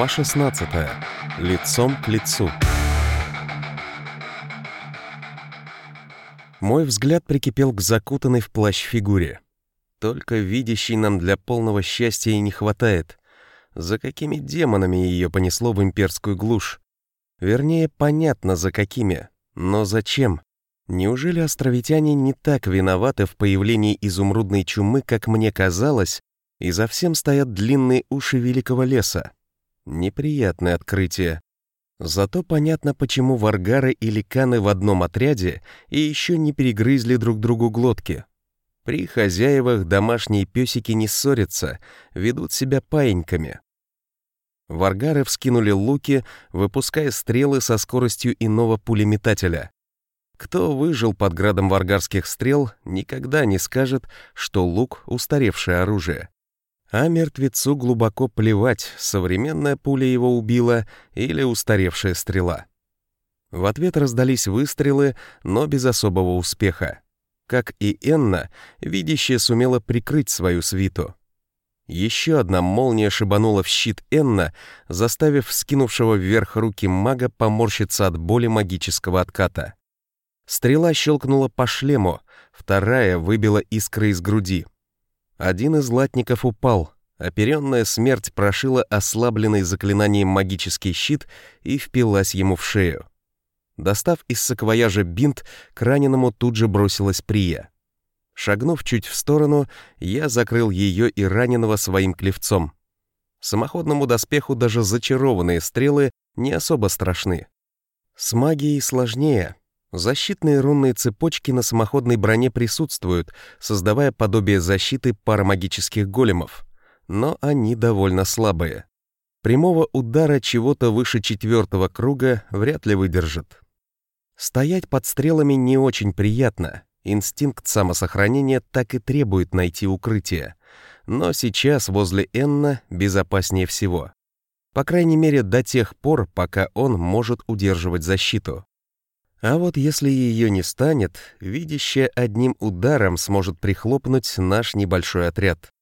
Глава 16. Лицом к лицу. Мой взгляд прикипел к закутанной в плащ фигуре. Только видящей нам для полного счастья и не хватает. За какими демонами ее понесло в имперскую глушь? Вернее, понятно, за какими. Но зачем? Неужели островитяне не так виноваты в появлении изумрудной чумы, как мне казалось, и за всем стоят длинные уши великого леса? Неприятное открытие. Зато понятно, почему варгары и ликаны в одном отряде и еще не перегрызли друг другу глотки. При хозяевах домашние песики не ссорятся, ведут себя паиньками. Варгары вскинули луки, выпуская стрелы со скоростью иного пулеметателя. Кто выжил под градом варгарских стрел, никогда не скажет, что лук — устаревшее оружие. А мертвецу глубоко плевать, современная пуля его убила или устаревшая стрела. В ответ раздались выстрелы, но без особого успеха. Как и Энна, видящая сумела прикрыть свою свиту. Еще одна молния шибанула в щит Энна, заставив скинувшего вверх руки мага поморщиться от боли магического отката. Стрела щелкнула по шлему, вторая выбила искры из груди. Один из латников упал. Оперенная смерть прошила ослабленный заклинанием магический щит и впилась ему в шею. Достав из саквояжа бинт, к раненому тут же бросилась Прия. Шагнув чуть в сторону, я закрыл ее и раненого своим клевцом. Самоходному доспеху даже зачарованные стрелы не особо страшны. С магией сложнее, Защитные рунные цепочки на самоходной броне присутствуют, создавая подобие защиты парамагических големов, но они довольно слабые. Прямого удара чего-то выше четвертого круга вряд ли выдержит. Стоять под стрелами не очень приятно, инстинкт самосохранения так и требует найти укрытие, но сейчас возле Энна безопаснее всего. По крайней мере, до тех пор, пока он может удерживать защиту. А вот если ее не станет, видящая одним ударом сможет прихлопнуть наш небольшой отряд.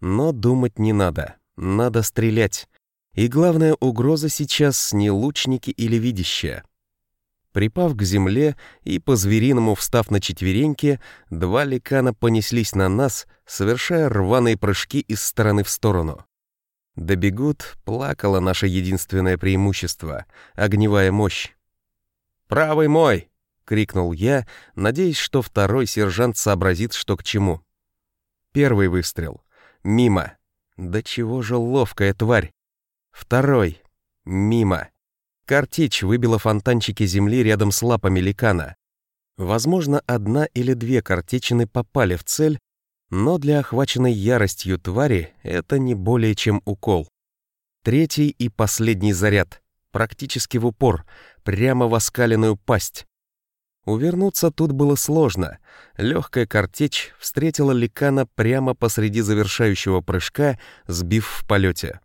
Но думать не надо, надо стрелять. И главная угроза сейчас не лучники или видящая. Припав к земле и по-звериному встав на четвереньки, два ликана понеслись на нас, совершая рваные прыжки из стороны в сторону. Добегут, плакало наше единственное преимущество — огневая мощь. «Правый мой!» — крикнул я, надеясь, что второй сержант сообразит, что к чему. Первый выстрел. Мимо. Да чего же ловкая тварь. Второй. Мимо. Картечь выбила фонтанчики земли рядом с лапами ликана. Возможно, одна или две картечины попали в цель, но для охваченной яростью твари это не более чем укол. Третий и последний заряд практически в упор, прямо в оскаленную пасть. Увернуться тут было сложно. Легкая картечь встретила ликана прямо посреди завершающего прыжка, сбив в полете.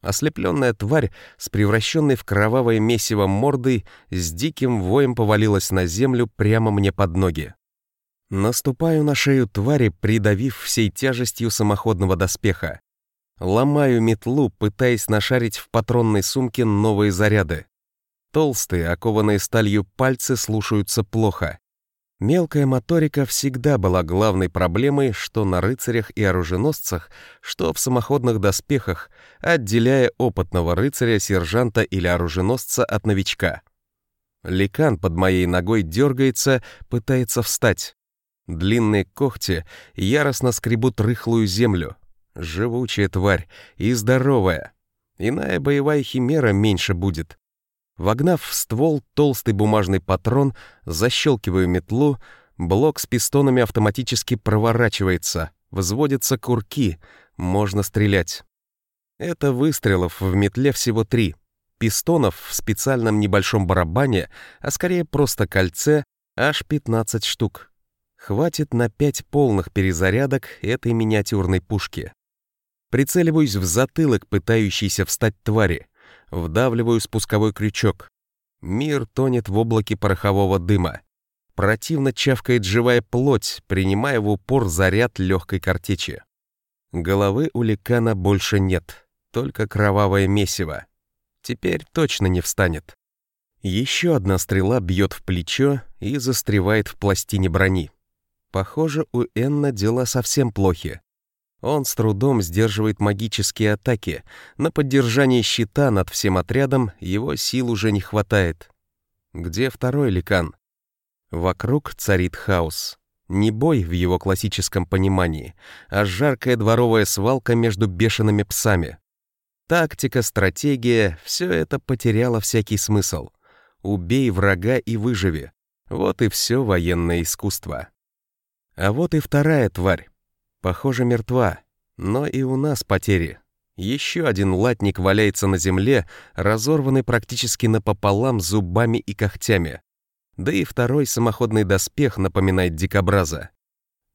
Ослепленная тварь с превращенной в кровавое месиво мордой с диким воем повалилась на землю прямо мне под ноги. Наступаю на шею твари, придавив всей тяжестью самоходного доспеха. Ломаю метлу, пытаясь нашарить в патронной сумке новые заряды. Толстые, окованные сталью пальцы слушаются плохо. Мелкая моторика всегда была главной проблемой, что на рыцарях и оруженосцах, что в самоходных доспехах, отделяя опытного рыцаря, сержанта или оруженосца от новичка. Ликан под моей ногой дергается, пытается встать. Длинные когти яростно скребут рыхлую землю, Живучая тварь и здоровая. Иная боевая химера меньше будет. Вогнав в ствол толстый бумажный патрон, защелкиваю метлу, блок с пистонами автоматически проворачивается, взводятся курки, можно стрелять. Это выстрелов в метле всего три. Пистонов в специальном небольшом барабане, а скорее просто кольце, аж 15 штук. Хватит на пять полных перезарядок этой миниатюрной пушки. Прицеливаюсь в затылок пытающейся встать твари. Вдавливаю спусковой крючок. Мир тонет в облаке порохового дыма. Противно чавкает живая плоть, принимая в упор заряд легкой картечи. Головы у ликана больше нет, только кровавое месиво. Теперь точно не встанет. Еще одна стрела бьет в плечо и застревает в пластине брони. Похоже, у Энна дела совсем плохи. Он с трудом сдерживает магические атаки. На поддержание щита над всем отрядом его сил уже не хватает. Где второй ликан? Вокруг царит хаос. Не бой в его классическом понимании, а жаркая дворовая свалка между бешеными псами. Тактика, стратегия — все это потеряло всякий смысл. Убей врага и выживи. Вот и все военное искусство. А вот и вторая тварь. Похоже, мертва. Но и у нас потери. Еще один латник валяется на земле, разорванный практически напополам зубами и когтями. Да и второй самоходный доспех напоминает дикобраза.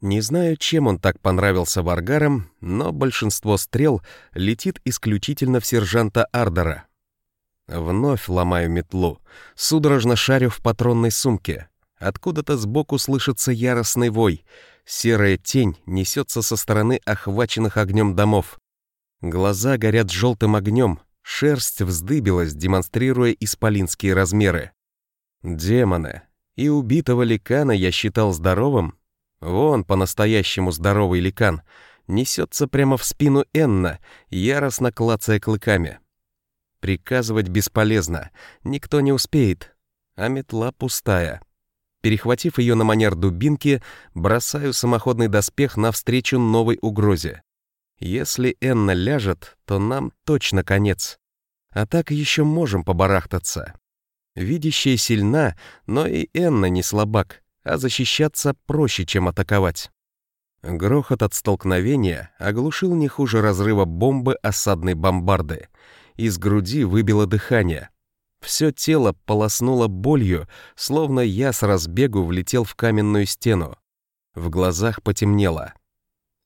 Не знаю, чем он так понравился варгарам, но большинство стрел летит исключительно в сержанта Ардера. Вновь ломаю метлу, судорожно шарю в патронной сумке. Откуда-то сбоку слышится яростный вой. Серая тень несется со стороны охваченных огнем домов. Глаза горят желтым огнем, шерсть вздыбилась, демонстрируя исполинские размеры. Демоны. И убитого ликана я считал здоровым. Вон по-настоящему здоровый ликан. Несется прямо в спину Энна, яростно клацая клыками. Приказывать бесполезно, никто не успеет. А метла пустая. Перехватив ее на манер дубинки, бросаю самоходный доспех навстречу новой угрозе. Если Энна ляжет, то нам точно конец. А так еще можем побарахтаться. Видящая сильна, но и Энна не слабак, а защищаться проще, чем атаковать. Грохот от столкновения оглушил не хуже разрыва бомбы осадной бомбарды. Из груди выбило дыхание. Все тело полоснуло болью, словно я с разбегу влетел в каменную стену. В глазах потемнело.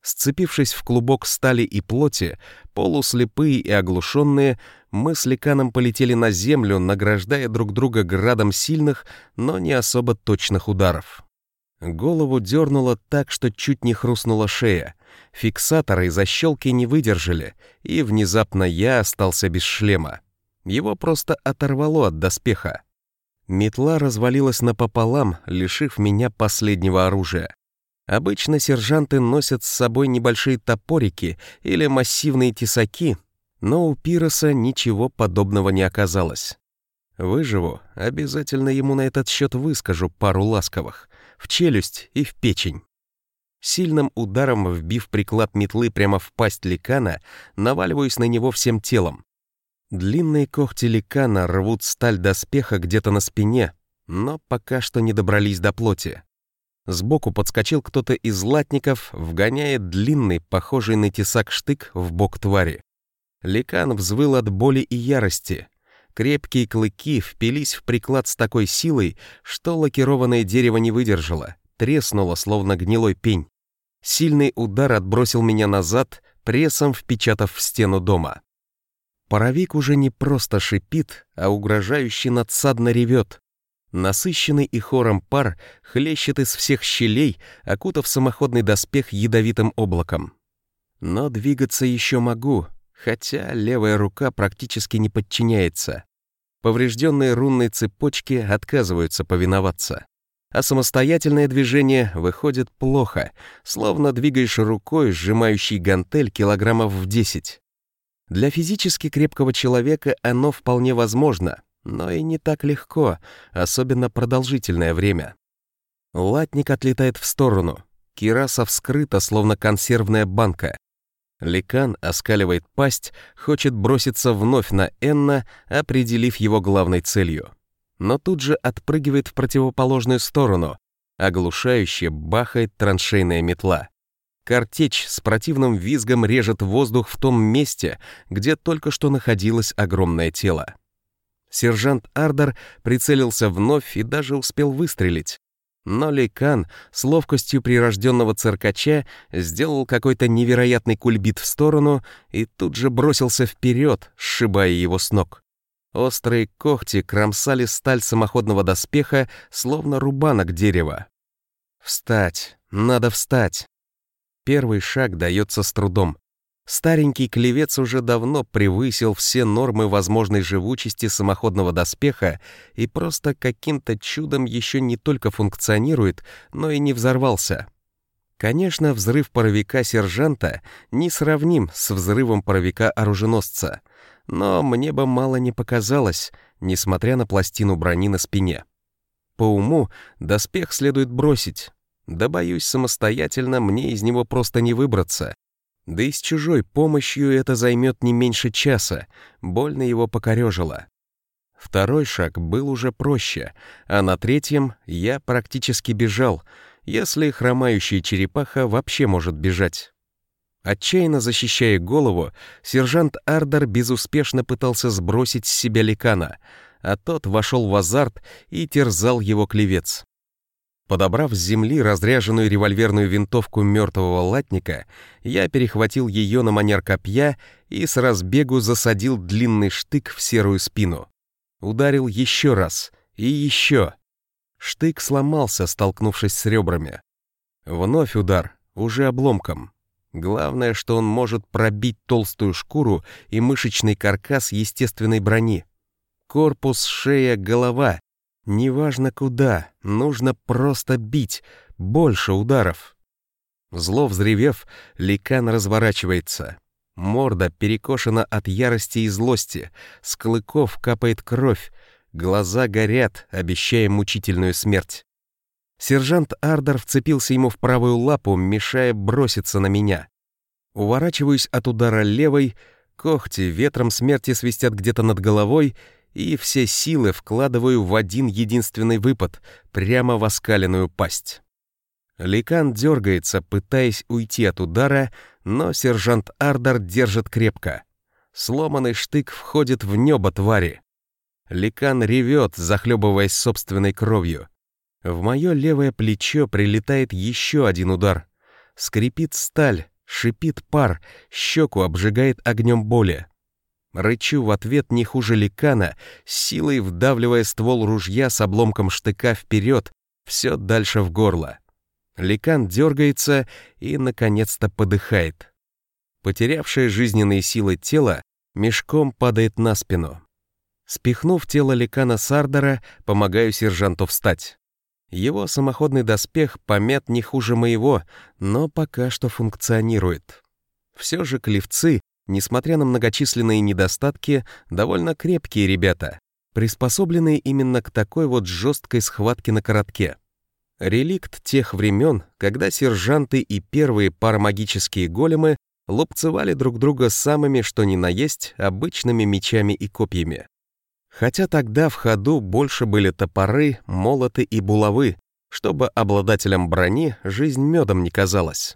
Сцепившись в клубок стали и плоти, полуслепые и оглушенные, мы с Ликаном полетели на землю, награждая друг друга градом сильных, но не особо точных ударов. Голову дернуло так, что чуть не хрустнула шея. Фиксаторы и защелки не выдержали, и внезапно я остался без шлема. Его просто оторвало от доспеха. Метла развалилась напополам, лишив меня последнего оружия. Обычно сержанты носят с собой небольшие топорики или массивные тесаки, но у Пироса ничего подобного не оказалось. Выживу, обязательно ему на этот счет выскажу пару ласковых, в челюсть и в печень. Сильным ударом вбив приклад метлы прямо в пасть ликана, наваливаюсь на него всем телом. Длинные когти ликана рвут сталь доспеха где-то на спине, но пока что не добрались до плоти. Сбоку подскочил кто-то из латников, вгоняя длинный, похожий на тесак штык в бок твари. Ликан взвыл от боли и ярости. Крепкие клыки впились в приклад с такой силой, что лакированное дерево не выдержало, треснуло, словно гнилой пень. Сильный удар отбросил меня назад, прессом впечатав в стену дома. Паровик уже не просто шипит, а угрожающе надсадно ревет. Насыщенный и хором пар хлещет из всех щелей, окутав самоходный доспех ядовитым облаком. Но двигаться еще могу, хотя левая рука практически не подчиняется. Поврежденные рунные цепочки отказываются повиноваться. А самостоятельное движение выходит плохо, словно двигаешь рукой, сжимающей гантель килограммов в 10. Для физически крепкого человека оно вполне возможно, но и не так легко, особенно продолжительное время. Латник отлетает в сторону. Кираса вскрыта, словно консервная банка. Ликан оскаливает пасть, хочет броситься вновь на Энна, определив его главной целью. Но тут же отпрыгивает в противоположную сторону. Оглушающе бахает траншейная метла. Картечь с противным визгом режет воздух в том месте, где только что находилось огромное тело. Сержант Ардер прицелился вновь и даже успел выстрелить. Но Лейкан с ловкостью прирожденного циркача сделал какой-то невероятный кульбит в сторону и тут же бросился вперед, сшибая его с ног. Острые когти кромсали сталь самоходного доспеха, словно рубанок дерева. «Встать! Надо встать!» Первый шаг дается с трудом. Старенький клевец уже давно превысил все нормы возможной живучести самоходного доспеха и просто каким-то чудом еще не только функционирует, но и не взорвался. Конечно, взрыв паровика сержанта не сравним с взрывом паровика оруженосца, но мне бы мало не показалось, несмотря на пластину брони на спине. По уму доспех следует бросить, да боюсь, самостоятельно мне из него просто не выбраться, да и с чужой помощью это займет не меньше часа, больно его покорежило. Второй шаг был уже проще, а на третьем я практически бежал, если хромающая черепаха вообще может бежать. Отчаянно защищая голову, сержант Ардер безуспешно пытался сбросить с себя ликана, а тот вошел в азарт и терзал его клевец. Подобрав с земли разряженную револьверную винтовку мертвого латника, я перехватил ее на манер копья и с разбегу засадил длинный штык в серую спину. Ударил еще раз и еще. Штык сломался, столкнувшись с ребрами. Вновь удар, уже обломком. Главное, что он может пробить толстую шкуру и мышечный каркас естественной брони. Корпус, шея, голова Неважно куда, нужно просто бить, больше ударов. Зло взревев, ликан разворачивается. Морда перекошена от ярости и злости, с клыков капает кровь, глаза горят, обещая мучительную смерть. Сержант Ардер вцепился ему в правую лапу, мешая броситься на меня. Уворачиваюсь от удара левой, когти ветром смерти свистят где-то над головой — и все силы вкладываю в один единственный выпад, прямо в оскаленную пасть. Ликан дергается, пытаясь уйти от удара, но сержант Ардер держит крепко. Сломанный штык входит в небо твари. Ликан ревет, захлебываясь собственной кровью. В мое левое плечо прилетает еще один удар. Скрипит сталь, шипит пар, щеку обжигает огнем боли. Рычу в ответ не хуже ликана, силой вдавливая ствол ружья с обломком штыка вперед, все дальше в горло. Ликан дергается и, наконец-то, подыхает. Потерявшее жизненные силы тело мешком падает на спину. Спихнув тело ликана Сардера, помогаю сержанту встать. Его самоходный доспех помят не хуже моего, но пока что функционирует. Все же клевцы несмотря на многочисленные недостатки, довольно крепкие ребята, приспособленные именно к такой вот жесткой схватке на коротке. Реликт тех времен, когда сержанты и первые парамагические големы лупцевали друг друга самыми что ни на есть обычными мечами и копьями. Хотя тогда в ходу больше были топоры, молоты и булавы, чтобы обладателям брони жизнь медом не казалась.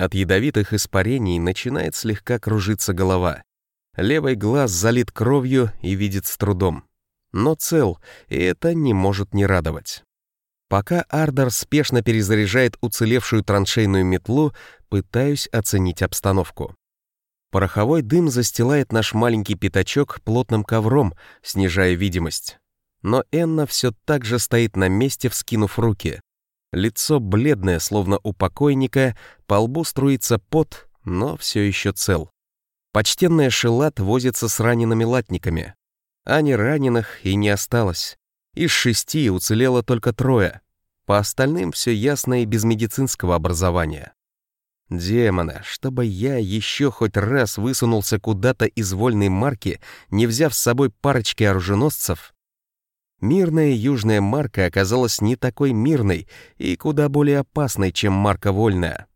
От ядовитых испарений начинает слегка кружиться голова. Левый глаз залит кровью и видит с трудом. Но цел, и это не может не радовать. Пока Ардер спешно перезаряжает уцелевшую траншейную метлу, пытаюсь оценить обстановку. Пороховой дым застилает наш маленький пятачок плотным ковром, снижая видимость. Но Энна все так же стоит на месте, вскинув руки. Лицо бледное, словно у покойника, по лбу струится пот, но все еще цел. Почтенная Шелат возится с ранеными латниками. А не раненых и не осталось. Из шести уцелело только трое. По остальным все ясно и без медицинского образования. Демона, чтобы я еще хоть раз высунулся куда-то из вольной марки, не взяв с собой парочки оруженосцев, Мирная южная марка оказалась не такой мирной и куда более опасной, чем марка вольная.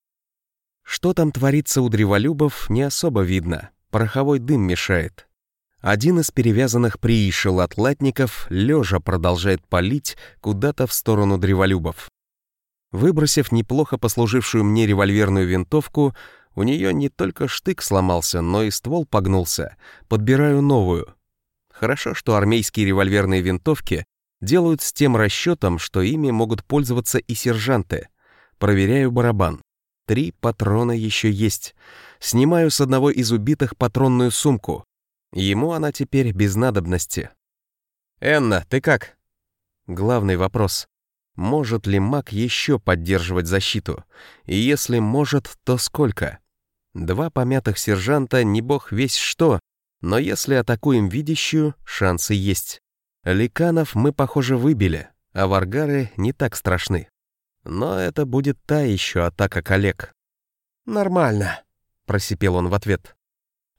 Что там творится у древолюбов, не особо видно, пороховой дым мешает. Один из перевязанных приишел атлатников лежа продолжает палить куда-то в сторону древолюбов. Выбросив неплохо послужившую мне револьверную винтовку, у нее не только штык сломался, но и ствол погнулся. Подбираю новую. Хорошо, что армейские револьверные винтовки делают с тем расчетом, что ими могут пользоваться и сержанты. Проверяю барабан. Три патрона еще есть. Снимаю с одного из убитых патронную сумку. Ему она теперь без надобности. «Энна, ты как?» Главный вопрос. Может ли маг еще поддерживать защиту? И если может, то сколько? Два помятых сержанта не бог весь что, но если атакуем видящую, шансы есть. Ликанов мы, похоже, выбили, а варгары не так страшны. Но это будет та еще атака коллег. «Нормально», — просипел он в ответ.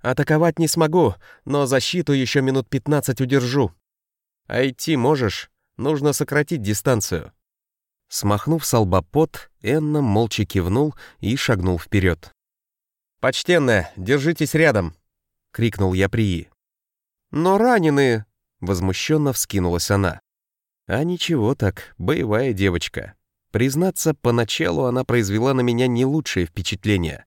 «Атаковать не смогу, но защиту еще минут пятнадцать удержу. А идти можешь, нужно сократить дистанцию». Смахнув с лба пот, Энна молча кивнул и шагнул вперед. «Почтенная, держитесь рядом!» — крикнул я Прии. «Но раненые!» — возмущенно вскинулась она. «А ничего так, боевая девочка. Признаться, поначалу она произвела на меня не лучшее впечатление.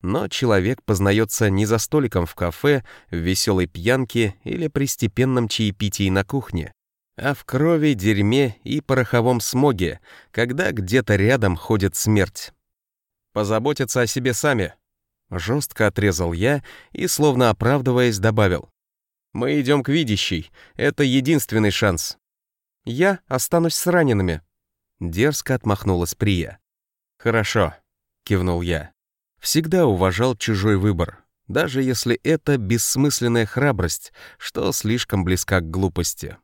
Но человек познается не за столиком в кафе, в веселой пьянке или при степенном чаепитии на кухне, а в крови, дерьме и пороховом смоге, когда где-то рядом ходит смерть. Позаботиться о себе сами. Жестко отрезал я и, словно оправдываясь, добавил. «Мы идем к видящей. Это единственный шанс». «Я останусь с ранеными», — дерзко отмахнулась Прия. «Хорошо», — кивнул я. Всегда уважал чужой выбор, даже если это бессмысленная храбрость, что слишком близка к глупости.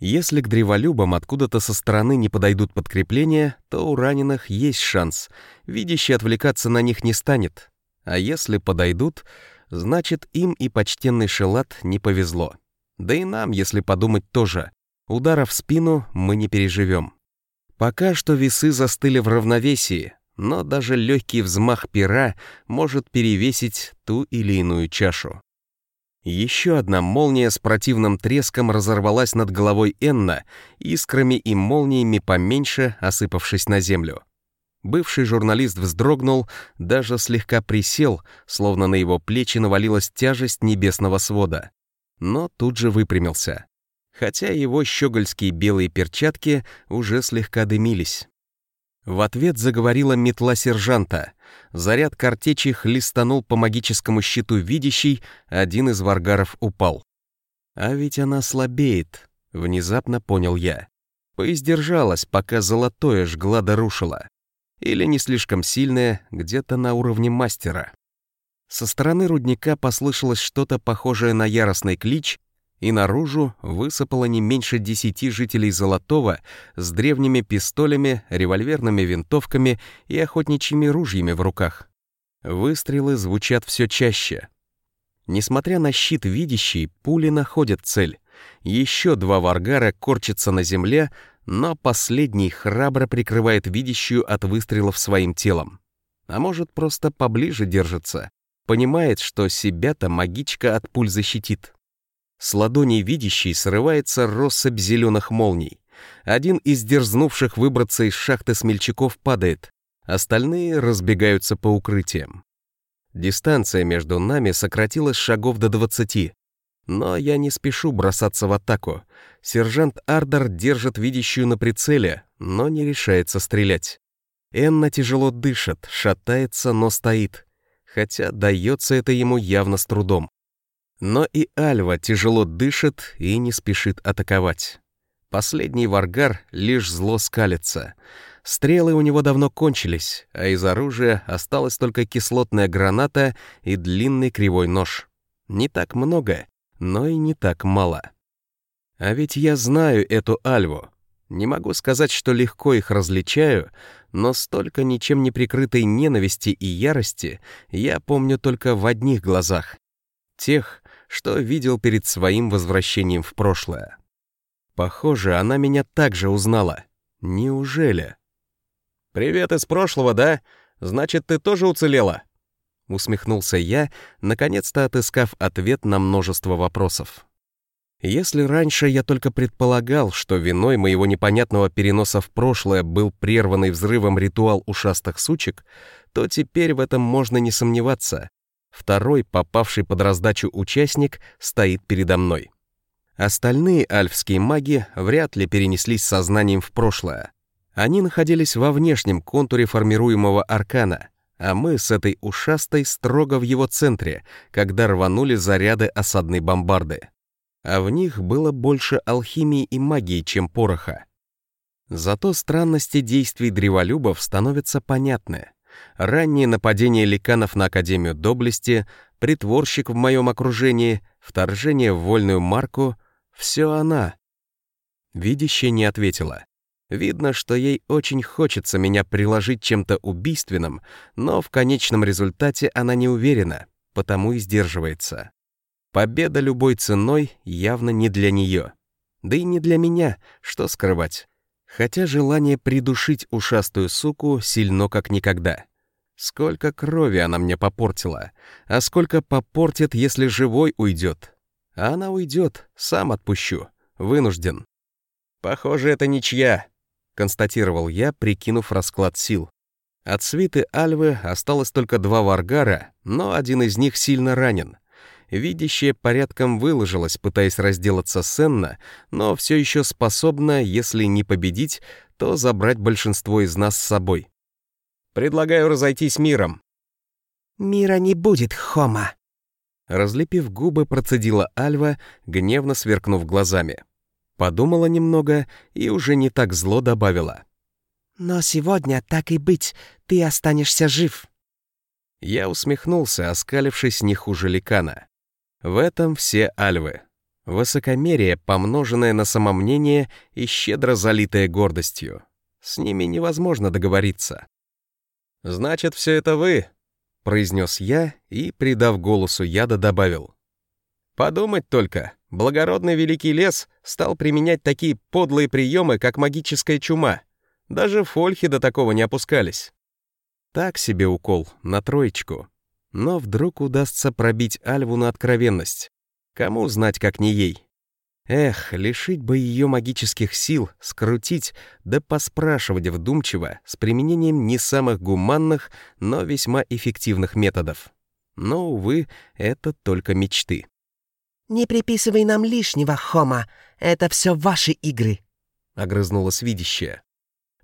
Если к древолюбам откуда-то со стороны не подойдут подкрепления, то у раненых есть шанс. Видящий отвлекаться на них не станет. А если подойдут, значит им и почтенный Шелат не повезло. Да и нам, если подумать, тоже. Удара в спину мы не переживем. Пока что весы застыли в равновесии, но даже легкий взмах пера может перевесить ту или иную чашу. Еще одна молния с противным треском разорвалась над головой Энна, искрами и молниями поменьше осыпавшись на землю. Бывший журналист вздрогнул, даже слегка присел, словно на его плечи навалилась тяжесть небесного свода. Но тут же выпрямился. Хотя его щегольские белые перчатки уже слегка дымились. В ответ заговорила метла сержанта. Заряд картечи хлестанул по магическому щиту видящий, один из варгаров упал. А ведь она слабеет, внезапно понял я. Поиздержалась, пока золотое жгла да рушила. Или не слишком сильное, где-то на уровне мастера. Со стороны рудника послышалось что-то похожее на яростный клич, и наружу высыпало не меньше десяти жителей Золотого с древними пистолями, револьверными винтовками и охотничьими ружьями в руках. Выстрелы звучат все чаще. Несмотря на щит видящий, пули находят цель. Еще два варгара корчатся на земле, но последний храбро прикрывает видящую от выстрелов своим телом. А может, просто поближе держится, понимает, что себя-то магичка от пуль защитит. С ладоней видящей срывается россыпь зеленых молний. Один из дерзнувших выбраться из шахты смельчаков падает, остальные разбегаются по укрытиям. Дистанция между нами сократилась шагов до двадцати. Но я не спешу бросаться в атаку. Сержант Ардер держит видящую на прицеле, но не решается стрелять. Энна тяжело дышит, шатается, но стоит. Хотя дается это ему явно с трудом. Но и Альва тяжело дышит и не спешит атаковать. Последний варгар лишь зло скалится. Стрелы у него давно кончились, а из оружия осталась только кислотная граната и длинный кривой нож. Не так много, но и не так мало. А ведь я знаю эту Альву. Не могу сказать, что легко их различаю, но столько ничем не прикрытой ненависти и ярости я помню только в одних глазах. Тех, что видел перед своим возвращением в прошлое. Похоже, она меня также узнала. Неужели? «Привет из прошлого, да? Значит, ты тоже уцелела?» Усмехнулся я, наконец-то отыскав ответ на множество вопросов. Если раньше я только предполагал, что виной моего непонятного переноса в прошлое был прерванный взрывом ритуал ушастых сучек, то теперь в этом можно не сомневаться. Второй, попавший под раздачу участник, стоит передо мной. Остальные альфские маги вряд ли перенеслись сознанием в прошлое. Они находились во внешнем контуре формируемого аркана, а мы с этой ушастой строго в его центре, когда рванули заряды осадной бомбарды. А в них было больше алхимии и магии, чем пороха. Зато странности действий древолюбов становятся понятны. раннее нападение ликанов на Академию Доблести, притворщик в моем окружении, вторжение в вольную марку — все она. Видящая не ответила. Видно, что ей очень хочется меня приложить чем-то убийственным, но в конечном результате она не уверена, потому и сдерживается. Победа любой ценой явно не для нее. Да и не для меня, что скрывать. Хотя желание придушить ушастую суку сильно как никогда. Сколько крови она мне попортила, а сколько попортит, если живой уйдет. А она уйдет, сам отпущу, вынужден. Похоже, это ничья, констатировал я, прикинув расклад сил. От свиты Альвы осталось только два варгара, но один из них сильно ранен. Видящая порядком выложилась, пытаясь разделаться с Энна, но все еще способна, если не победить, то забрать большинство из нас с собой. Предлагаю разойтись миром. «Мира не будет, Хома!» Разлепив губы, процедила Альва, гневно сверкнув глазами. Подумала немного и уже не так зло добавила. «Но сегодня, так и быть, ты останешься жив». Я усмехнулся, оскалившись не хуже ликана. В этом все альвы. Высокомерие, помноженное на самомнение и щедро залитое гордостью. С ними невозможно договориться. «Значит, все это вы», — произнес я и, придав голосу яда, добавил. «Подумать только, благородный великий лес стал применять такие подлые приемы, как магическая чума. Даже фольхи до такого не опускались. Так себе укол, на троечку. Но вдруг удастся пробить Альву на откровенность. Кому знать, как не ей? Эх, лишить бы ее магических сил, скрутить, да поспрашивать вдумчиво, с применением не самых гуманных, но весьма эффективных методов. Но, увы, это только мечты. «Не приписывай нам лишнего, Хома. Это все ваши игры», — огрызнулась видящая.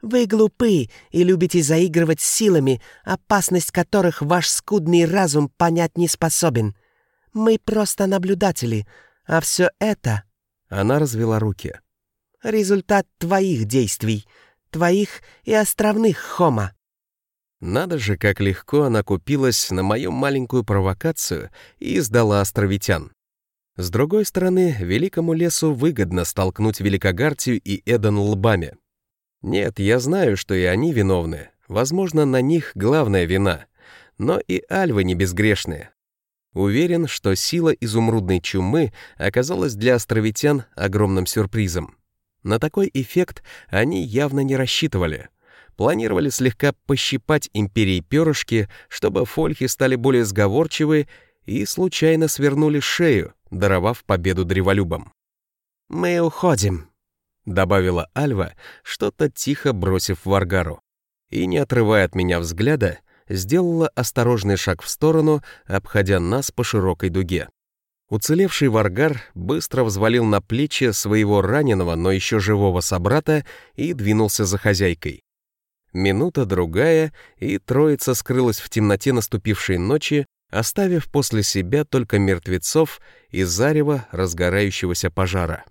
«Вы глупы и любите заигрывать с силами, опасность которых ваш скудный разум понять не способен. Мы просто наблюдатели, а все это...» Она развела руки. «Результат твоих действий, твоих и островных, Хома». Надо же, как легко она купилась на мою маленькую провокацию и сдала островитян. С другой стороны, великому лесу выгодно столкнуть Великогартию и Эден лбами. Нет, я знаю, что и они виновны. Возможно, на них главная вина. Но и альвы не безгрешные. Уверен, что сила изумрудной чумы оказалась для островитян огромным сюрпризом. На такой эффект они явно не рассчитывали. Планировали слегка пощипать империи перышки, чтобы фольхи стали более сговорчивы и случайно свернули шею, даровав победу древолюбам. «Мы уходим», — добавила Альва, что-то тихо бросив Варгару. И, не отрывая от меня взгляда, сделала осторожный шаг в сторону, обходя нас по широкой дуге. Уцелевший Варгар быстро взвалил на плечи своего раненого, но еще живого собрата и двинулся за хозяйкой. Минута-другая, и троица скрылась в темноте наступившей ночи, оставив после себя только мертвецов и зарево разгорающегося пожара.